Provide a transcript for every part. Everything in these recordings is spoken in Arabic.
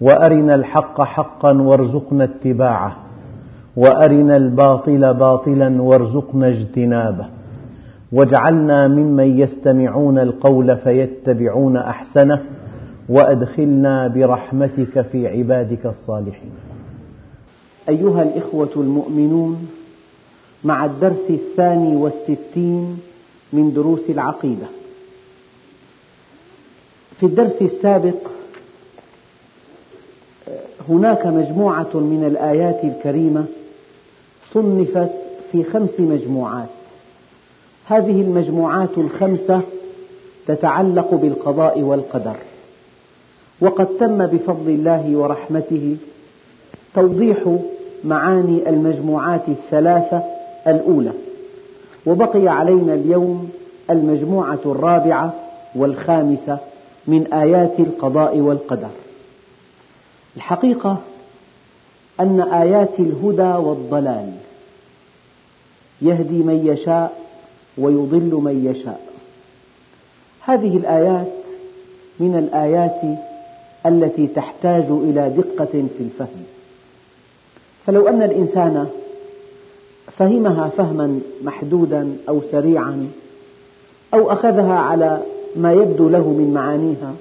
وأرنا الحق حقا وارزقنا اتباعه وأرنا الباطل باطلا وارزقنا اجتنابه. واجعلنا ممن يستمعون القول فيتبعون أحسنه وأدخلنا برحمتك في عبادك الصالحين. أيها الإخوة المؤمنون مع الدرس الثاني والستين من دروس العقيدة. في الدرس السابق هناك مجموعة من الآيات الكريمة صنفت في خمس مجموعات. هذه المجموعات الخمسة تتعلق بالقضاء والقدر. وقد تم بفضل الله ورحمته توضيح معاني المجموعات الثلاثة الأولى. وبقي علينا اليوم المجموعة الرابعة والخامسة من آيات القضاء والقدر. الحقيقة أن آيات الهدى والضلال يهدي من يشاء ويضل من يشاء. هذه الآيات من الآيات التي تحتاج إلى دقة في الفهم. فلو أن الإنسان فهمها فهما محدودا أو سريعا أو أخذها على ما يبدو له من معانيها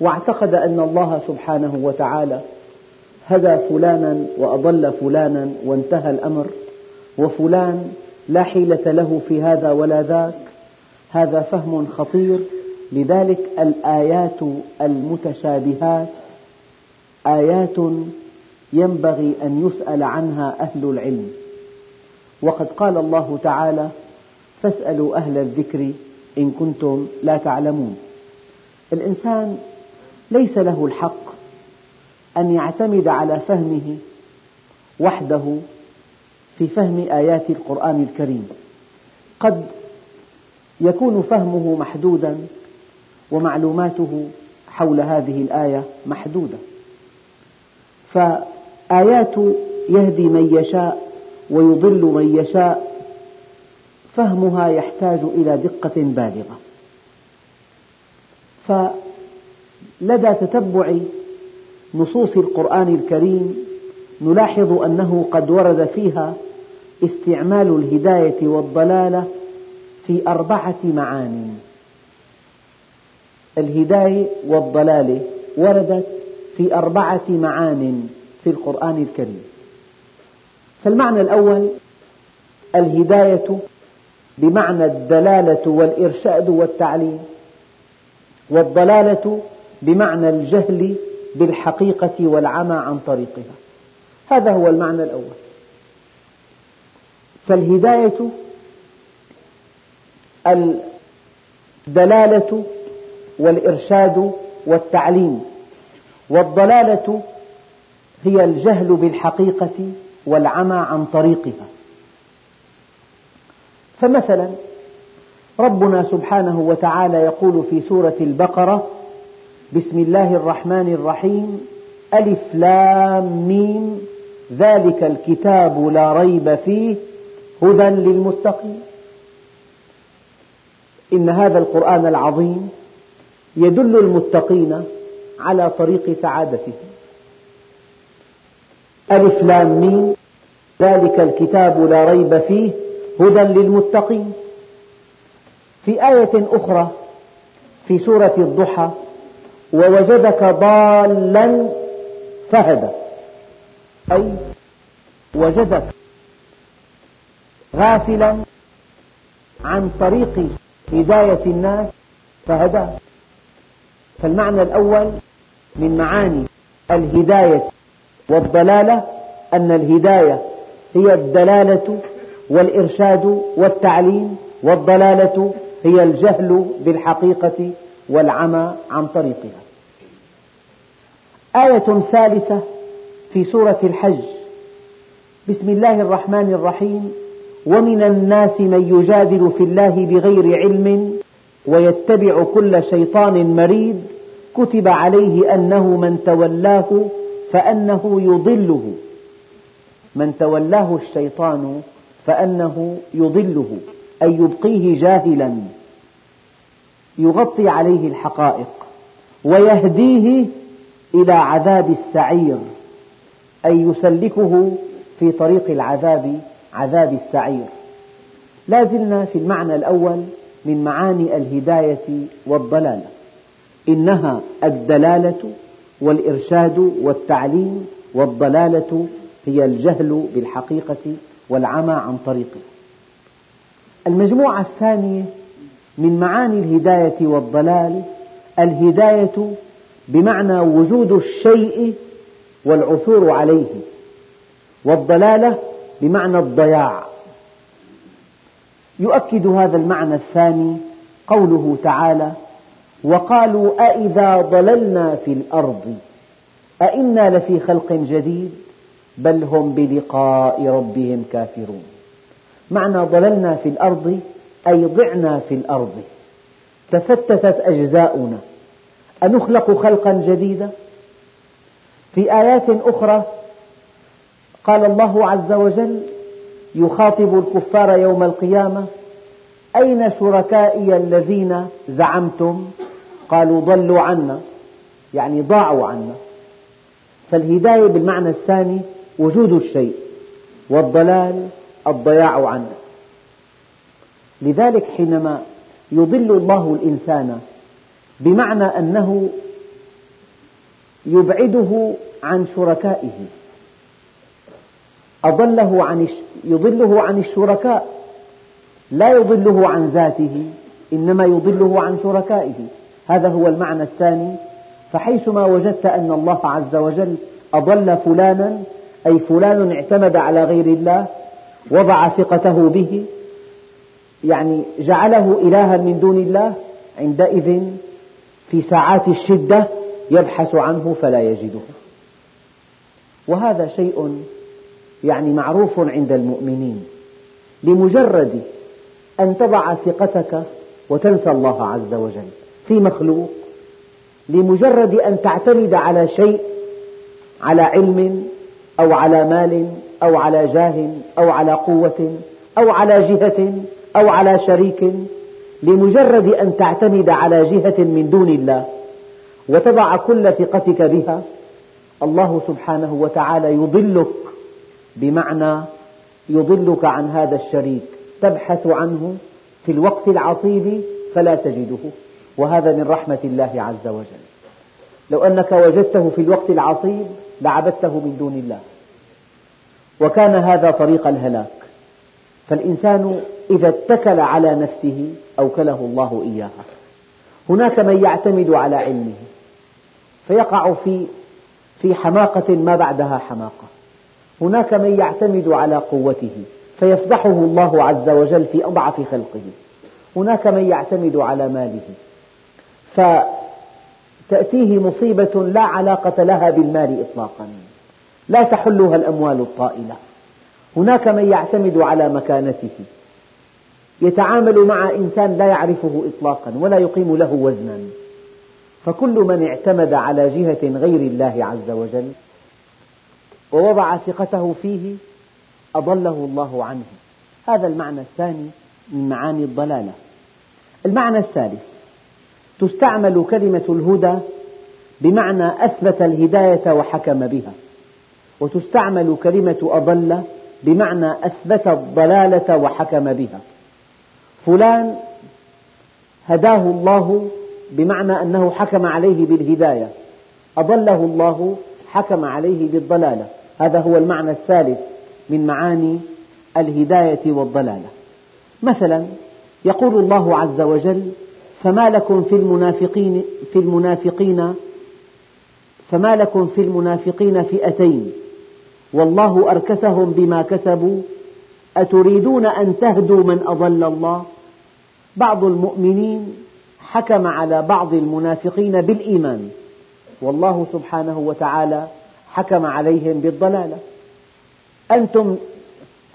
واعتقد أن الله سبحانه وتعالى هدى فلانا وأضل فلانا وانتهى الأمر وفلان لا حيلة له في هذا ولا ذاك هذا فهم خطير. لذلك الآيات المتشابهات آيات ينبغي أن يسأل عنها أهل العلم. وقد قال الله تعالى فاسألوا أهل الذكر إن كنتم لا تعلمون. الإنسان ليس له الحق أن يعتمد على فهمه وحده في فهم آيات القرآن الكريم. قد يكون فهمه محدودا ومعلوماته حول هذه الآية محدودة. فآيات يهدي من يشاء ويضل من يشاء فهمها يحتاج إلى دقة بالغة. فلدى تتبع نصوص القرآن الكريم نلاحظ أنه قد ورد فيها استعمال الهداية والضلالة في أربعة معان الهداية والضلالة وردت في أربعة معان في القرآن الكريم. فالمعنى الأول الهداية بمعنى الدلالة والإرشاد والتعليم والضلالة بمعنى الجهل بالحقيقة والعمى عن طريقها. هذا هو المعنى الأول. فالهداية الدلالة والإرشاد والتعليم والضلالة هي الجهل بالحقيقة والعمى عن طريقها. فمثلا ربنا سبحانه وتعالى يقول في سورة البقرة بسم الله الرحمن الرحيم. ألف لام ميم. ذلك الكتاب لا ريب فيه. هدى للمتقين. إن هذا القرآن العظيم يدل المتقين على طريق سعادتهم ألف لام ميم. ذلك الكتاب لا ريب فيه. هدى للمتقين. في آية أخرى في سورة الضحى ووجدك ضالا فهدى أي وجدك غافلا عن طريق هداية الناس فهدى فالمعنى الأول من معاني الهداية والضلالة أن الهداية هي الدلالة والإرشاد والتعليم والضلالة هي الجهل بالحقيقة والعمى عن طريقها. آية ثالثة في سورة الحج. بسم الله الرحمن الرحيم. ومن الناس من يجادل في الله بغير علم ويتبع كل شيطان مريد. كتب عليه أنه من تولاه فأنه يضله. من تولاه الشيطان فأنه يضله أي يبقيه جاهلا. يغطي عليه الحقائق ويهديه إلى عذاب السعير أي يسلكه في طريق العذاب عذاب السعير. لا زلنا في المعنى الأول من معاني الهداية والضلالة. إنها الدلالة والإرشاد والتعليم والضلالة هي الجهل بالحقيقة والعمى عن طريقه. المجموعة الثانية من معاني الهداية والضلال الهداية بمعنى وجود الشيء والعثور عليه والضلالة بمعنى الضياع. يؤكد هذا المعنى الثاني قوله تعالى وقالوا أئذا ضللنا في الأرض؟ أئنا لفي خلق جديد بل هم بلقاء ربهم كافرون. معنى ضللنا في الأرض أي ضعنا في الأرض. تفتتت أجزاؤنا. أنخلق خلقا جديدا؟ في آيات أخرى قال الله عز وجل يخاطب الكفار يوم القيامة أين شركائي الذين زعمتم؟ قالوا ضلوا عنا يعني ضاعوا عنا. فالهداية بالمعنى الثاني وجود الشيء والضلال الضياع عنه لذلك حينما يضل الله الإنسان بمعنى أنه يبعده عن شركائه أضله عن يضله عن الشركاء لا يضله عن ذاته إنما يضله عن شركائه. هذا هو المعنى الثاني. فحيثما وجدت أن الله عز وجل أضل فلانا أي فلان اعتمد على غير الله وضع ثقته به يعني جعله إلها من دون الله عندئذ في ساعات الشدة يبحث عنه فلا يجده. وهذا شيء يعني معروف عند المؤمنين. لمجرد أن تضع ثقتك وتنسى الله عز وجل في مخلوق لمجرد أن تعتمد على شيء على علم أو على مال أو على جاه أو على قوة أو على جهة أو على شريك لمجرد أن تعتمد على جهة من دون الله وتضع كل ثقتك بها الله سبحانه وتعالى يضلك بمعنى يضلك عن هذا الشريك تبحث عنه في الوقت العصيب فلا تجده وهذا من رحمة الله عز وجل. لو أنك وجدته في الوقت العصيب لعبدته من دون الله وكان هذا طريق الهلاك. فالإنسان إذا اتكل على نفسه أوكله الله إياها. هناك من يعتمد على علمه فيقع في في حماقة ما بعدها حماقة. هناك من يعتمد على قوته فيفضحه الله عز وجل في أضعف خلقه. هناك من يعتمد على ماله فتأتيه مصيبة لا علاقة لها بالمال إطلاقا. لا تحلها الأموال الطائلة. هناك من يعتمد على مكانته يتعامل مع إنسان لا يعرفه إطلاقا ولا يقيم له وزنا. فكل من اعتمد على جهة غير الله عز وجل ووضع ثقته فيه أضله الله عنه. هذا المعنى الثاني من معاني الضلالة. المعنى الثالث تستعمل كلمة الهدى بمعنى أثبت الهداية وحكم بها وتستعمل كلمة أضل بمعنى أثبت الضلالة وحكم بها. فلان هداه الله بمعنى أنه حكم عليه بالهداية. أضله الله حكم عليه بالضلالة. هذا هو المعنى الثالث من معاني الهداية والضلالة. مثلا يقول الله عز وجل فما لكم في المنافقين في المنافقين فما لكم في المنافقين فئتين والله أركسهم بما كسبوا أتريدون أن تهدوا من أضل الله؟ بعض المؤمنين حكم على بعض المنافقين بالإيمان. والله سبحانه وتعالى حكم عليهم بالضلالة. أنتم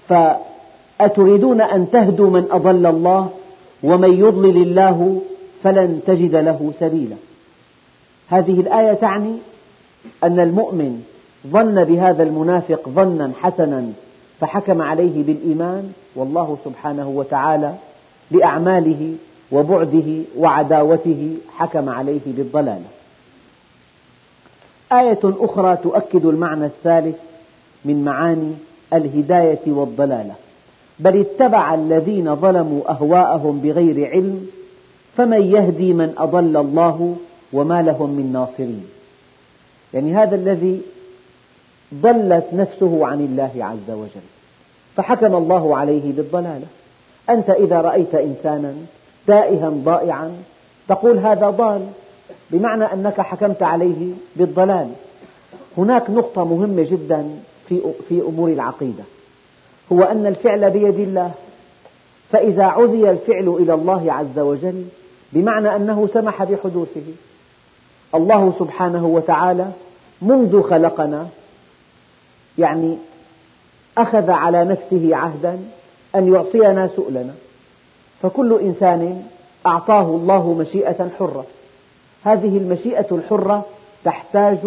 فأتريدون أن تهدوا من أضل الله ومن يضلل الله فلن تجد له سبيلا. هذه الآية تعني أن المؤمن ظن بهذا المنافق ظنا حسنا فحكم عليه بالإيمان. والله سبحانه وتعالى لأعماله وبعده وعداوته حكم عليه بالضلالة. آية أخرى تؤكد المعنى الثالث من معاني الهداية والضلالة. بل اتبع الذين ظلموا أهواءهم بغير علم فمن يهدي من أضل الله وما لهم من ناصرين. يعني هذا الذي ضلت نفسه عن الله عز وجل فحكم الله عليه بالضلالة. أنت إذا رأيت إنسانا تائها ضائعا تقول هذا ضال بمعنى أنك حكمت عليه بالضلال. هناك نقطة مهمة جدا في أمور العقيدة. هو أن الفعل بيد الله. فإذا عزي الفعل إلى الله عز وجل بمعنى أنه سمح بحدوثه. الله سبحانه وتعالى منذ خلقنا يعني أخذ على نفسه عهدا أن يعطينا سؤلنا. فكل إنسان أعطاه الله مشيئة حرة. هذه المشيئة الحرة تحتاج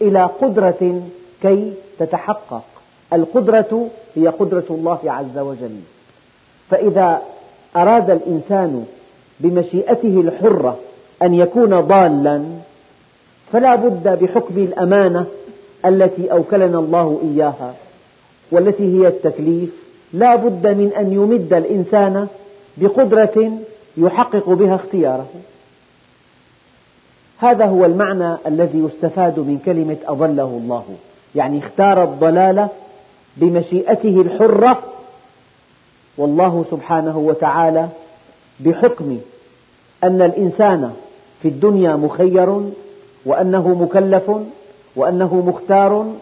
إلى قدرة كي تتحقق. القدرة هي قدرة الله عز وجل. فإذا أراد الإنسان بمشيئته الحرة أن يكون ضالا فلا بد بحكم الأمانة التي أوكلنا الله إياها والتي هي التكليف لا بد من أن يمد الإنسان بقدرة يحقق بها اختياره. هذا هو المعنى الذي يستفاد من كلمة أضله الله. يعني اختار الضلال بمشيئته الحرة والله سبحانه وتعالى بحكم أن الإنسان في الدنيا مخير وأنه مكلف وأنه مختار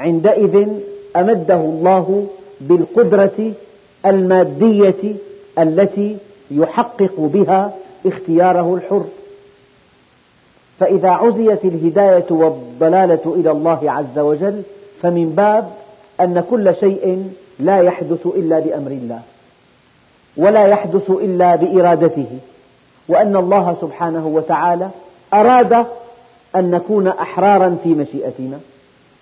عندئذ أمده الله بالقدرة المادية التي يحقق بها اختياره الحر. فإذا عزيت الهداية والضلالة إلى الله عز وجل فمن باب أن كل شيء لا يحدث إلا بأمر الله ولا يحدث إلا بإرادته وأن الله سبحانه وتعالى أراد أن نكون أحرارا في مشيئتنا.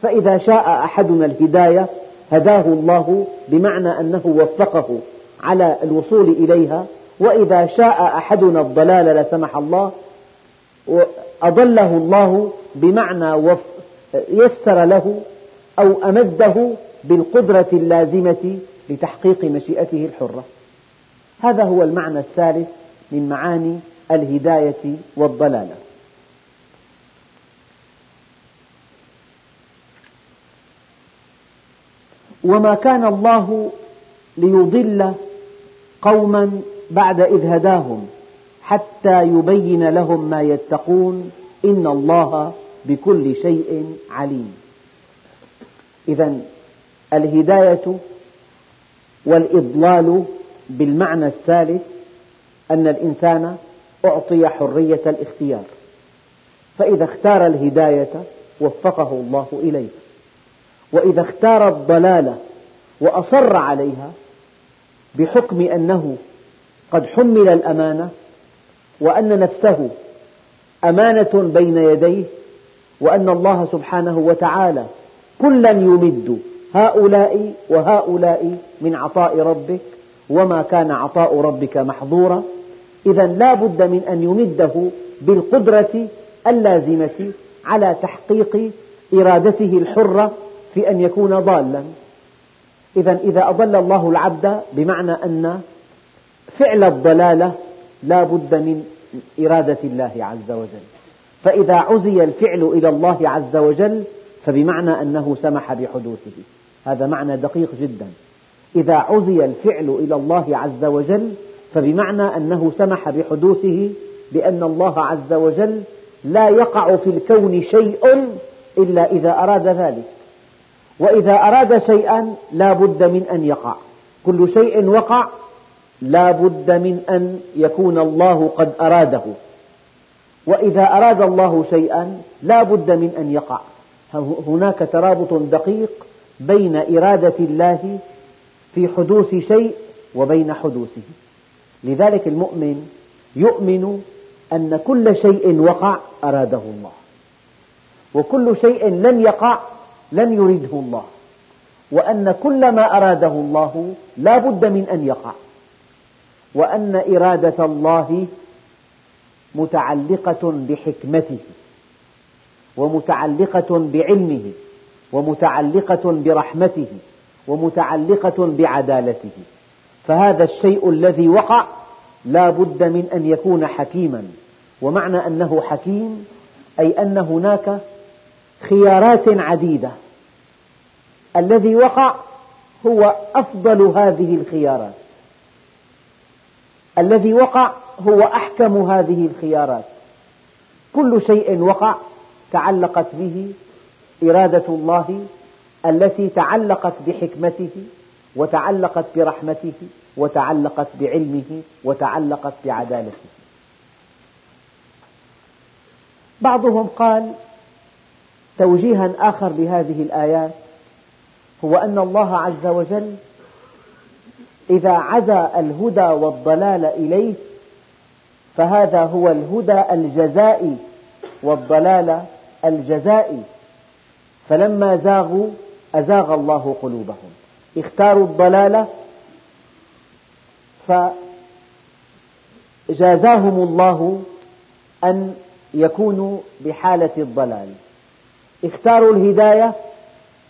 فإذا شاء أحدنا الهداية هداه الله بمعنى أنه وفقه على الوصول إليها وإذا شاء أحدنا الضلال لا سمح الله أضله الله بمعنى يسر له أو أمده بالقدرة اللازمة لتحقيق مشيئته الحرة. هذا هو المعنى الثالث من معاني الهداية والضلالة. وما كان الله ليضل قوما بعد إذ هداهم حتى يبين لهم ما يتقون إن الله بكل شيء عليم. إذا الهداية والإضلال بالمعنى الثالث أن الإنسان أعطي حرية الاختيار فإذا اختار الهداية وفقه الله إليه. وإذا اختار الضلالة وأصر عليها بحكم أنه قد حمل الأمانة وأن نفسه أمانة بين يديه وأن الله سبحانه وتعالى كلا يمد هؤلاء وهؤلاء من عطاء ربك وما كان عطاء ربك محظورا. إذا لا بد من أن يمده بالقدرة اللازمة على تحقيق إرادته الحرة في أن يكون ضالا. إذا إذا أضل الله العبد بمعنى أن فعل الضلالة لا بد من إرادة الله عز وجل. فإذا عزي الفعل إلى الله عز وجل فبمعنى أنه سمح بحدوثه. هذا معنى دقيق جدا. إذا عزي الفعل إلى الله عز وجل فبمعنى أنه سمح بحدوثه لأن الله عز وجل لا يقع في الكون شيء إلا إذا أراد ذلك. وإذا أراد شيئا لا بد من أن يقع. كل شيء وقع لا بد من أن يكون الله قد أراده. وإذا أراد الله شيئا لا بد من أن يقع. هناك ترابط دقيق بين إرادة الله في حدوث شيء وبين حدوثه. لذلك المؤمن يؤمن أن كل شيء وقع أراده الله. وكل شيء لم يقع لم يرده الله. وأن كل ما أراده الله لا بد من أن يقع. وأن إرادة الله متعلقة بحكمته ومتعلقة بعلمه ومتعلقة برحمته ومتعلقة بعدالته. فهذا الشيء الذي وقع لا بد من أن يكون حكيما. ومعنى أنه حكيم أي أن هناك خيارات عديدة. الذي وقع هو أفضل هذه الخيارات. الذي وقع هو أحكم هذه الخيارات. كل شيء وقع تعلقت به إرادة الله التي تعلقت بحكمته وتعلقت برحمته وتعلقت بعلمه وتعلقت بعدالته. بعضهم قال توجيها آخر لهذه الآيات هو أن الله عز وجل إذا عزى الهدى والضلال إليه فهذا هو الهدى الجزائي والضلال الجزائي. فلما زاغوا أزاغ الله قلوبهم. اختاروا الضلال فجازاهم الله أن يكونوا بحالة الضلال. اختاروا الهداية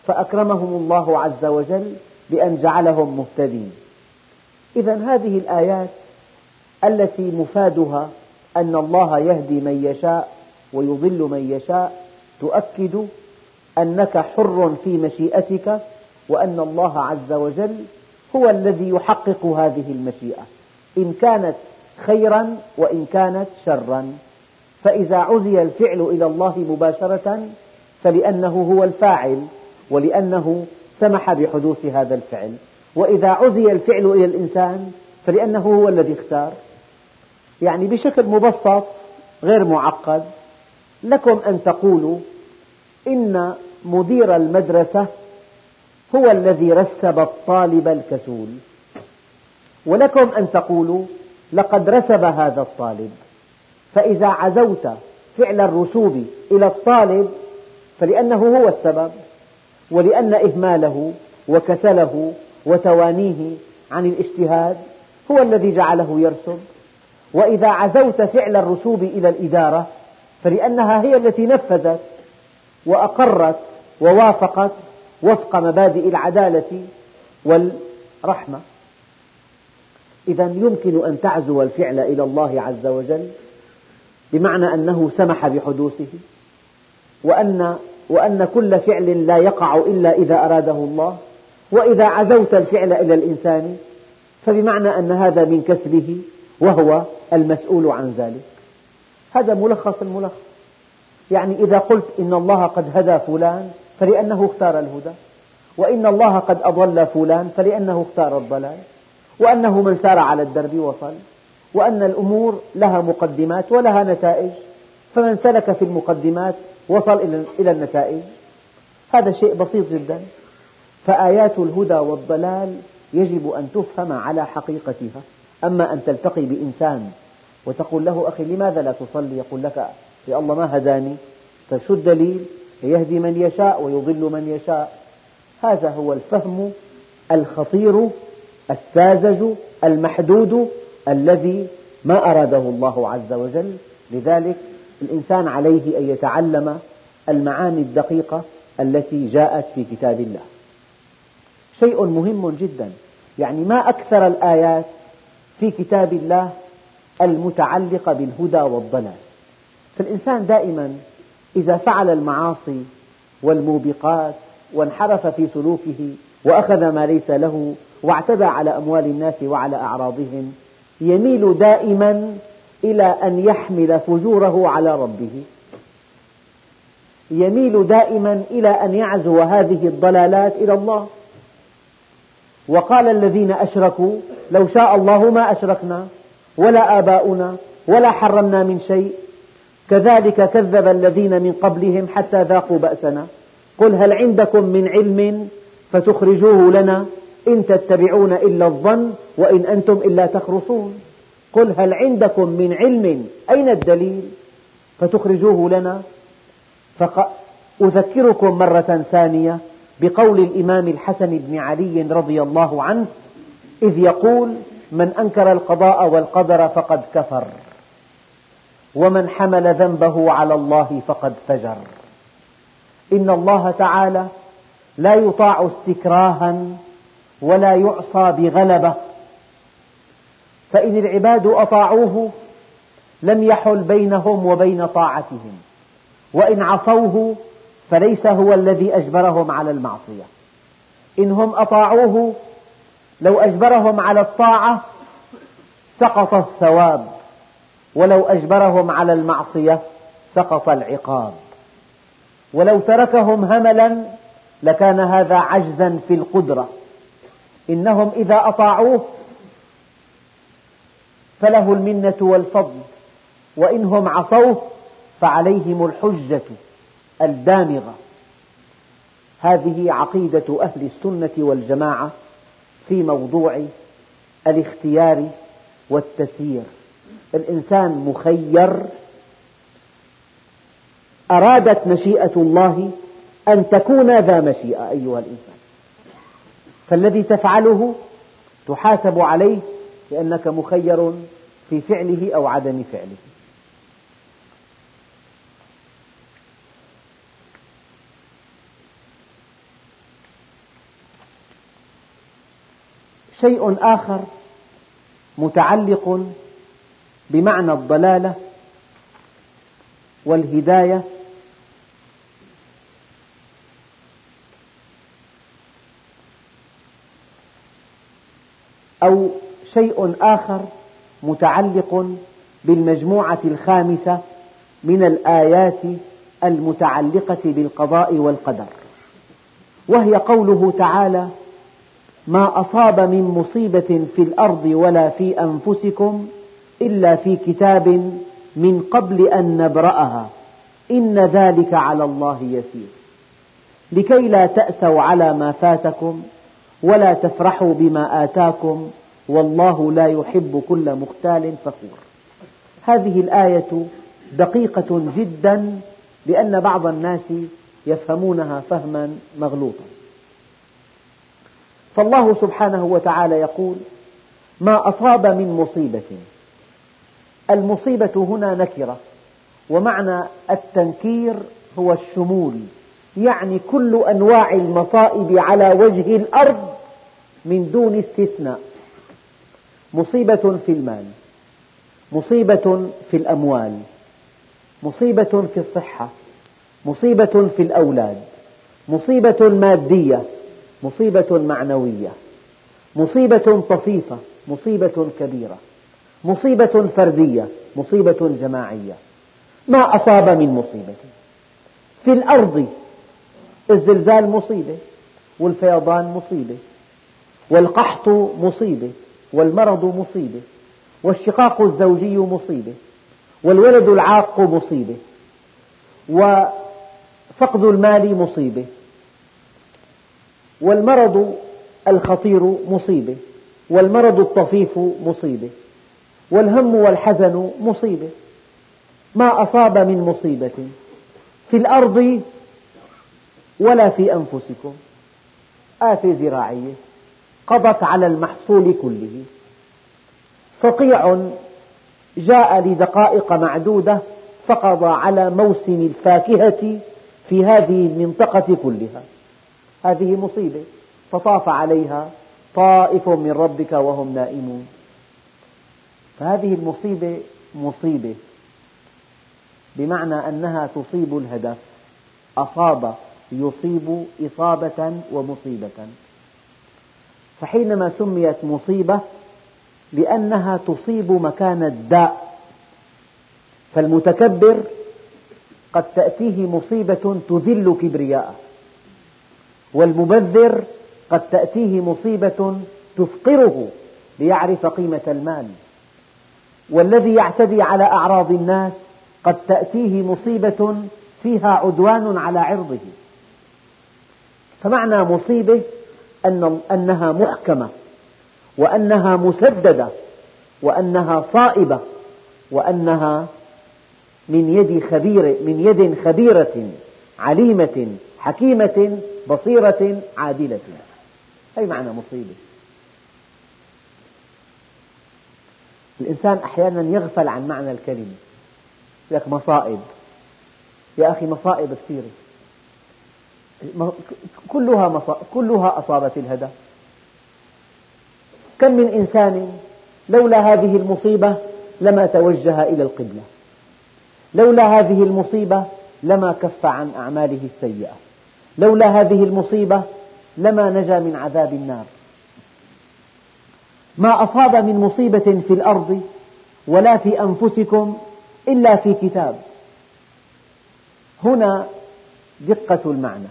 فأكرمهم الله عز وجل بأن جعلهم مهتدين. إذا هذه الآيات التي مفادها أن الله يهدي من يشاء ويضل من يشاء تؤكد أنك حر في مشيئتك وأن الله عز وجل هو الذي يحقق هذه المشيئة. إن كانت خيرا وإن كانت شرا. فإذا عزي الفعل إلى الله مباشرة فلأنه هو الفاعل ولأنه سمح بحدوث هذا الفعل. وإذا عزي الفعل إلى الإنسان فلأنه هو الذي اختار. يعني بشكل مبسط غير معقد لكم أن تقولوا إن مدير المدرسة هو الذي رسب الطالب الكسول. ولكم أن تقولوا لقد رسب هذا الطالب. فإذا عزوت فعل الرسوب إلى الطالب فلأنه هو السبب ولأن إهماله وكسله وتوانيه عن الاجتهاد هو الذي جعله يرسب وإذا عزوت فعل الرسوب إلى الإدارة فلأنها هي التي نفذت وأقرت ووافقت وفق مبادئ العدالة والرحمة. إذا يمكن أن تعزو الفعل إلى الله عز وجل بمعنى أنه سمح بحدوثه. وأن, وأن كل فعل لا يقع إلا إذا أراده الله وإذا عزوت الفعل إلى الإنسان فبمعنى أن هذا من كسبه وهو المسؤول عن ذلك. هذا ملخص الملخص. يعني إذا قلت إن الله قد هدى فلان فلأنه اختار الهدى وإن الله قد أضل فلان فلأنه اختار الضلال وأنه من سار على الدرب وصل وأن الأمور لها مقدمات ولها نتائج فمن سلك في المقدمات وصل إلى النتائج. هذا شيء بسيط جدا. فآيات الهدى والضلال يجب أن تفهم على حقيقتها. أما أن تلتقي بإنسان وتقول له أخي لماذا لا تصلي؟ يقول لك يا الله ما هداني. طيب شو الدليل يهدي من يشاء ويضل من يشاء. هذا هو الفهم الخطير الساذج المحدود الذي ما أراده الله عز وجل. لذلك الإنسان عليه أن يتعلم المعاني الدقيقة التي جاءت في كتاب الله. شيء مهم جدا. يعني ما أكثر الآيات في كتاب الله المتعلقة بالهدى والضلال. فالإنسان دائما إذا فعل المعاصي والموبقات وانحرف في سلوكه وأخذ ما ليس له واعتدى على أموال الناس وعلى أعراضهم يميل دائما إلى أن يحمل فجوره على ربه. يميل دائما إلى أن يعزو هذه الضلالات إلى الله. وقال الذين أشركوا لو شاء الله ما أشركنا ولا آباؤنا ولا حرمنا من شيء. كذلك كذب الذين من قبلهم حتى ذاقوا بأسنا. قل هل عندكم من علم فتخرجوه لنا؟ إن تتبعون إلا الظن وإن أنتم إلا تخرصون. قل هل عندكم من علم؟ أين الدليل؟ فتخرجوه لنا. أذكركم مرة ثانية بقول الإمام الحسن بن علي رضي الله عنه إذ يقول من أنكر القضاء والقدر فقد كفر ومن حمل ذنبه على الله فقد فجر. إن الله تعالى لا يطاع استكراها ولا يعصى بغلبة. فإن العباد أطاعوه لم يحل بينهم وبين طاعتهم. وإن عصوه فليس هو الذي أجبرهم على المعصية. إن هم أطاعوه لو أجبرهم على الطاعة سقط الثواب ولو أجبرهم على المعصية سقط العقاب. ولو تركهم هملا لكان هذا عجزا في القدرة. إنهم إذا أطاعوه فله المنة والفضل وإنهم عصوه فعليهم الحجة الدامغة. هذه عقيدة أهل السنة والجماعة في موضوع الاختيار والتسيير. الإنسان مخير. أرادت مشيئة الله أن تكون ذا مشيئة أيها الإنسان. فالذي تفعله تحاسب عليه لأنك مخير في فعله أو عدم فعله. شيء آخر متعلق بمعنى الضلالة والهداية أو شيء آخر متعلق بالمجموعة الخامسة من الآيات المتعلقة بالقضاء والقدر وهي قوله تعالى ما أصاب من مصيبة في الأرض ولا في أنفسكم إلا في كتاب من قبل أن نبرأها إن ذلك على الله يسير. لكي لا تأسوا على ما فاتكم ولا تفرحوا بما آتاكم والله لا يحب كل مختال فخور. هذه الآية دقيقة جدا لأن بعض الناس يفهمونها فهما مغلوطا. فالله سبحانه وتعالى يقول ما أصاب من مصيبة. المصيبة هنا نكرة ومعنى التنكير هو الشمول يعني كل أنواع المصائب على وجه الأرض من دون استثناء. مصيبة في المال مصيبة في الأموال مصيبة في الصحة مصيبة في الأولاد مصيبة مادية مصيبة معنوية مصيبة طفيفة مصيبة كبيرة مصيبة فردية مصيبة جماعية. ما أصاب من مصيبة؟ في الأرض الزلزال مصيبة والفيضان مصيبة والقحط مصيبة. والمرض مصيبة والشقاق الزوجي مصيبة والولد العاق مصيبة وفقد المال مصيبة والمرض الخطير مصيبة والمرض الطفيف مصيبة والهم والحزن مصيبة. ما أصاب من مصيبة في الأرض ولا في أنفسكم. آفة زراعية. قضت على المحصول كله. صقيع جاء لدقائق معدودة فقضى على موسم الفاكهة في هذه المنطقة كلها. هذه مصيبة فطاف عليها طائف من ربك وهم نائمون. فهذه المصيبة مصيبة بمعنى أنها تصيب الهدف. أصاب يصيب إصابة ومصيبة. فحينما سميت مصيبة لأنها تصيب مكان الداء. فالمتكبر قد تأتيه مصيبة تذل كبرياءه والمبذر قد تأتيه مصيبة تفقره ليعرف قيمة المال. والذي يعتدي على أعراض الناس قد تأتيه مصيبة فيها عدوان على عرضه. فمعنى مصيبة أن أنها محكمة وأنها مسددة وأنها صائبة وأنها من يد خبير من يد خبيرة عليمة حكيمة بصيرة عادلة. هذه معنى مصيبة؟ الإنسان أحيانا يغفل عن معنى الكلمة. لك مصائب. يا أخي مصائب كثيرة. كلها, كلها أصابت الهدف. كم من إنسان لولا هذه المصيبة لما توجه إلى القبلة. لولا هذه المصيبة لما كف عن أعماله السيئة. لولا هذه المصيبة لما نجا من عذاب النار. ما أصاب من مصيبة في الأرض ولا في أنفسكم إلا في كتاب. هنا دقة المعنى.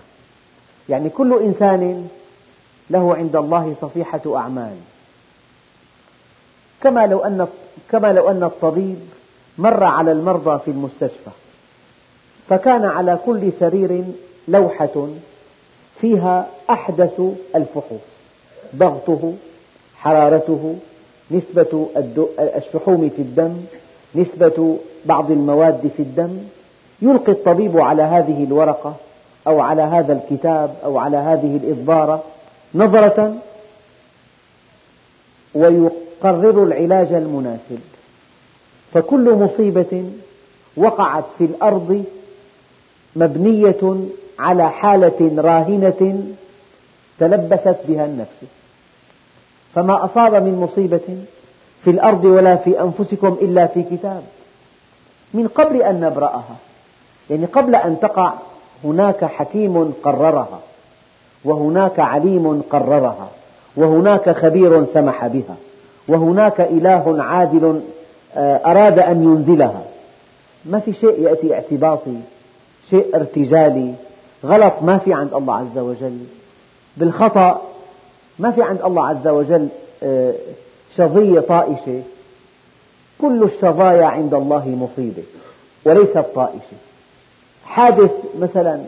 يعني كل إنسان له عند الله صفيحة أعمال. كما لو أن كما لو أن الطبيب مر على المرضى في المستشفى فكان على كل سرير لوحة فيها أحدث الفحوص ضغطه حرارته نسبة الشحوم في الدم نسبة بعض المواد في الدم. يلقي الطبيب على هذه الورقة أو على هذا الكتاب أو على هذه الإضبارة نظرة ويقرر العلاج المناسب. فكل مصيبة وقعت في الأرض مبنية على حالة راهنة تلبست بها النفس. فما أصاب من مصيبة في الأرض ولا في أنفسكم إلا في كتاب. من قبل أن نبرأها يعني قبل أن تقع هناك حكيم قررها وهناك عليم قررها وهناك خبير سمح بها وهناك إله عادل آه، أراد أن ينزلها. ما في شيء يأتي اعتباطي شيء ارتجالي غلط ما في عند الله عز وجل. بالخطأ ما في عند الله عز وجل آه، شظية طائشة. كل الشظايا عند الله مصيبة وليست طائشة. حادث مثلا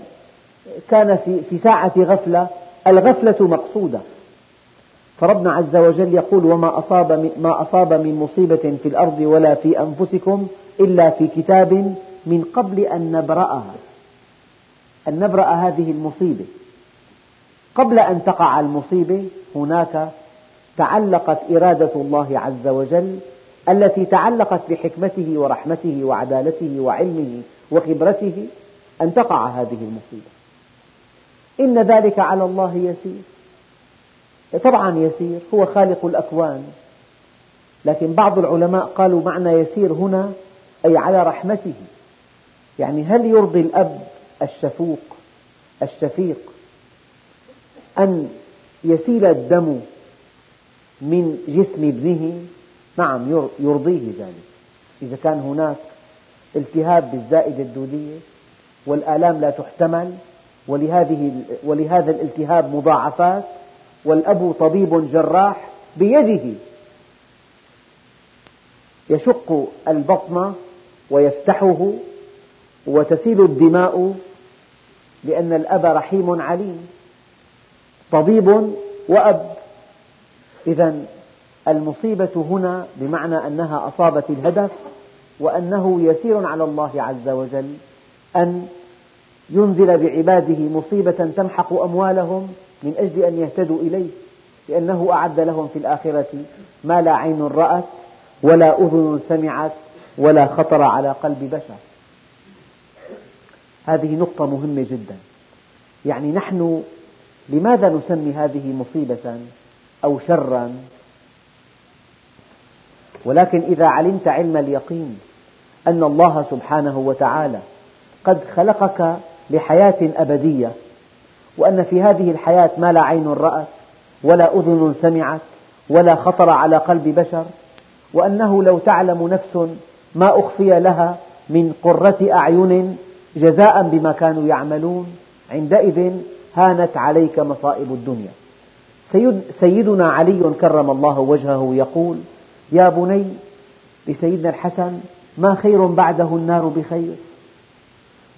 كان في, في ساعة غفلة الغفلة مقصودة. فربنا عز وجل يقول وما أصاب ما أصاب من مصيبة في الأرض ولا في أنفسكم إلا في كتاب من قبل أن نبرأها. أن نبرأ هذه المصيبة. قبل أن تقع المصيبة هناك تعلقت إرادة الله عز وجل التي تعلقت بحكمته ورحمته وعدالته وعلمه وخبرته أن تقع هذه المصيبة. إن ذلك على الله يسير. طبعا يسير هو خالق الأكوان. لكن بعض العلماء قالوا معنى يسير هنا أي على رحمته. يعني هل يرضي الأب الشفوق الشفيق أن يسيل الدم من جسم ابنه؟ نعم يرضيه ذلك. إذا كان هناك التهاب بالزائدة الدودية والآلام لا تحتمل ولهذه ولهذا الالتهاب مضاعفات والأب طبيب جراح بيده. يشق البطن ويفتحه وتسيل الدماء لأن الأب رحيم عليم طبيب وأب. إذا المصيبة هنا بمعنى أنها أصابت الهدف وأنه يسير على الله عز وجل. أن ينزل بعباده مصيبة تمحق أموالهم من أجل أن يهتدوا إليه لأنه أعد لهم في الآخرة ما لا عين رأت ولا أذن سمعت ولا خطر على قلب بشر. هذه نقطة مهمة جدا. يعني نحن لماذا نسمي هذه مصيبة أو شرا؟ ولكن إذا علمت علم اليقين أن الله سبحانه وتعالى قد خلقك لحياة أبدية وأن في هذه الحياة ما لا عين رأت ولا أذن سمعت ولا خطر على قلب بشر وأنه لو تعلم نفس ما أخفي لها من قرة أعين جزاء بما كانوا يعملون عندئذ هانت عليك مصائب الدنيا. سيدنا علي كرم الله وجهه يقول يا بني لسيدنا الحسن ما خير بعده النار بخير؟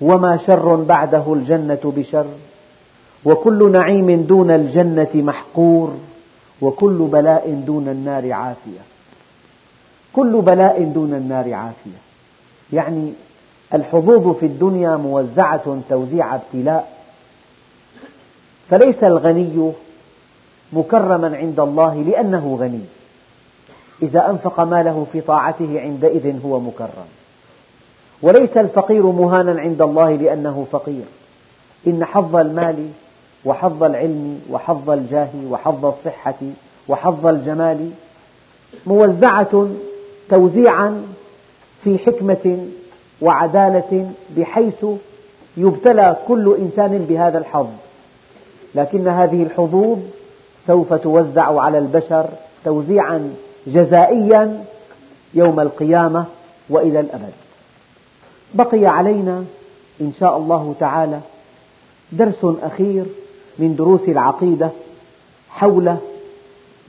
وما شر بعده الجنة بشر وكل نعيم دون الجنة محقور وكل بلاء دون النار عافية. كل بلاء دون النار عافية. يعني الحظوظ في الدنيا موزعة توزيع ابتلاء. فليس الغني مكرما عند الله لأنه غني. إذا أنفق ماله في طاعته عندئذ هو مكرم. وليس الفقير مهانا عند الله لأنه فقير. إن حظ المال وحظ العلم وحظ الجاه وحظ الصحة وحظ الجمال موزعة توزيعا في حكمة وعدالة بحيث يبتلى كل إنسان بهذا الحظ. لكن هذه الحظوظ سوف توزع على البشر توزيعا جزائيا يوم القيامة وإلى الأبد. بقي علينا إن شاء الله تعالى درس أخير من دروس العقيدة حول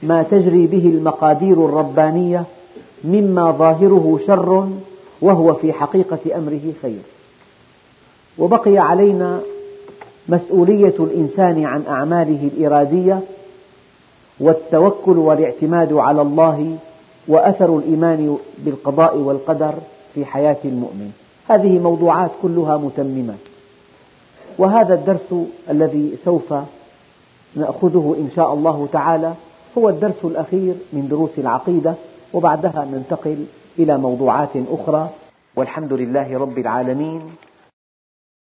ما تجري به المقادير الربانية مما ظاهره شر وهو في حقيقة أمره خير. وبقي علينا مسؤولية الإنسان عن أعماله الإرادية والتوكل والاعتماد على الله وأثر الإيمان بالقضاء والقدر في حياة المؤمن. هذه موضوعات كلها متممة. وهذا الدرس الذي سوف نأخذه إن شاء الله تعالى هو الدرس الأخير من دروس العقيدة وبعدها ننتقل إلى موضوعات أخرى. والحمد لله رب العالمين